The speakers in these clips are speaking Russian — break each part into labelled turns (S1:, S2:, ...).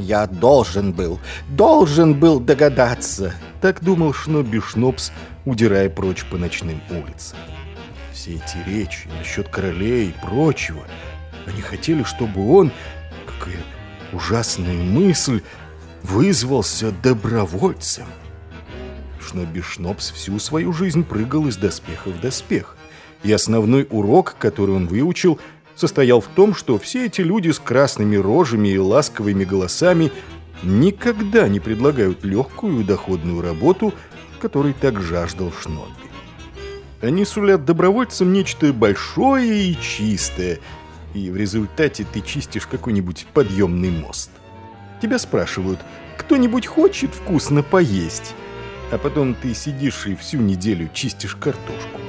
S1: Я должен был, должен был догадаться. Так думал Шнобби Шнопс, удирая прочь по ночным улицам. Все эти речи насчет королей и прочего, они хотели, чтобы он, какая ужасная мысль, вызвался добровольцем. Шнобби Шнопс всю свою жизнь прыгал из доспеха в доспех. И основной урок, который он выучил, состоял в том, что все эти люди с красными рожами и ласковыми голосами никогда не предлагают легкую и доходную работу, которой так жаждал Шнобби. Они сулят добровольцам нечто большое и чистое, и в результате ты чистишь какой-нибудь подъемный мост. Тебя спрашивают, кто-нибудь хочет вкусно поесть? А потом ты сидишь и всю неделю чистишь картошку.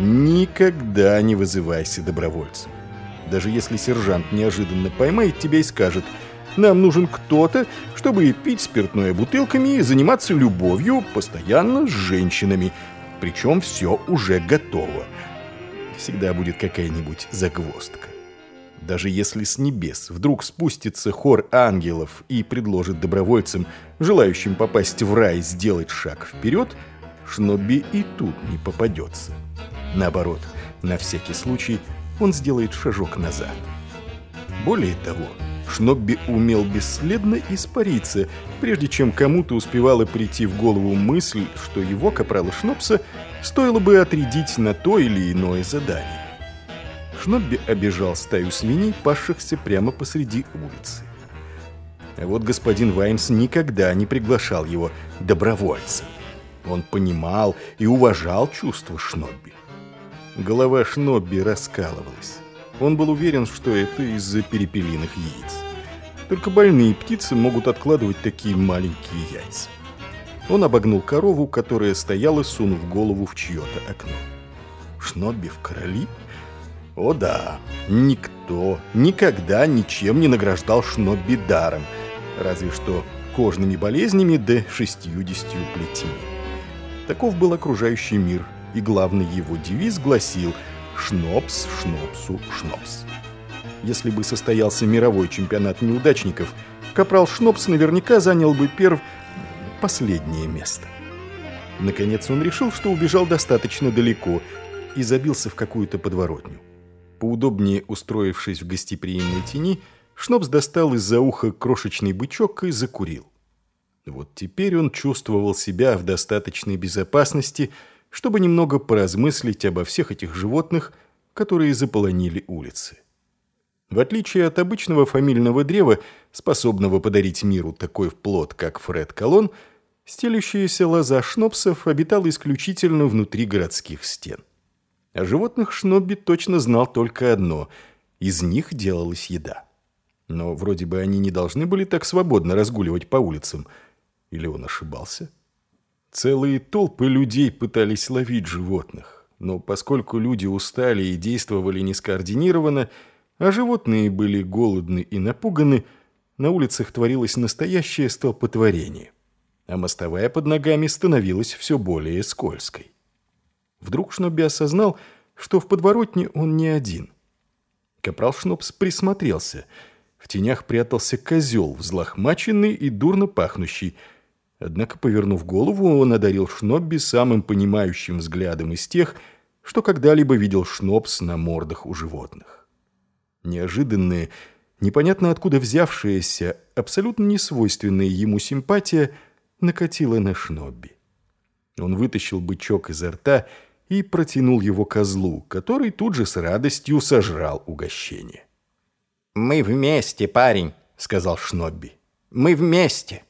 S1: Никогда не вызывайся добровольцем. Даже если сержант неожиданно поймает тебя и скажет «Нам нужен кто-то, чтобы пить спиртное бутылками и заниматься любовью постоянно с женщинами», причем все уже готово. Всегда будет какая-нибудь загвоздка. Даже если с небес вдруг спустится хор ангелов и предложит добровольцам, желающим попасть в рай, сделать шаг вперед, Шнобби и тут не попадется. Наоборот, на всякий случай он сделает шажок назад. Более того, Шнобби умел бесследно испариться, прежде чем кому-то успевала прийти в голову мысль, что его, капрала Шнопса, стоило бы отрядить на то или иное задание. Шнобби обежал стаю свиней, пасшихся прямо посреди улицы. А вот господин Ваймс никогда не приглашал его добровольцем. Он понимал и уважал чувства Шнобби. Голова Шнобби раскалывалась. Он был уверен, что это из-за перепелиных яиц. Только больные птицы могут откладывать такие маленькие яйца. Он обогнул корову, которая стояла, сунув голову в чье-то окно. Шнобби в короли? О да, никто никогда ничем не награждал Шнобби даром, разве что кожными болезнями да шестьюдесятью плетьми. Таков был окружающий мир, и главный его девиз гласил «Шнопс, шнопсу, шнопс». Если бы состоялся мировой чемпионат неудачников, капрал Шнопс наверняка занял бы перв последнее место. Наконец он решил, что убежал достаточно далеко и забился в какую-то подворотню. Поудобнее устроившись в гостеприимной тени, Шнопс достал из-за уха крошечный бычок и закурил. Вот теперь он чувствовал себя в достаточной безопасности, чтобы немного поразмыслить обо всех этих животных, которые заполонили улицы. В отличие от обычного фамильного древа, способного подарить миру такой плод, как Фред Колон, стелющаяся лоза шнопсов обитала исключительно внутри городских стен. О животных Шнобби точно знал только одно – из них делалась еда. Но вроде бы они не должны были так свободно разгуливать по улицам. Или он ошибался? Целые толпы людей пытались ловить животных. Но поскольку люди устали и действовали нескоординированно, а животные были голодны и напуганы, на улицах творилось настоящее столпотворение, а мостовая под ногами становилась все более скользкой. Вдруг Шнобби осознал, что в подворотне он не один. Капрал Шнобс присмотрелся. В тенях прятался козел, взлохмаченный и дурно пахнущий. Однако, повернув голову, он одарил Шнобби самым понимающим взглядом из тех, что когда-либо видел Шнобс на мордах у животных. Неожиданная, непонятно откуда взявшаяся, абсолютно несвойственная ему симпатия накатила на Шнобби. Он вытащил бычок изо рта и протянул его козлу, который тут же с радостью сожрал угощение.
S2: «Мы вместе, парень», — сказал Шнобби. «Мы вместе».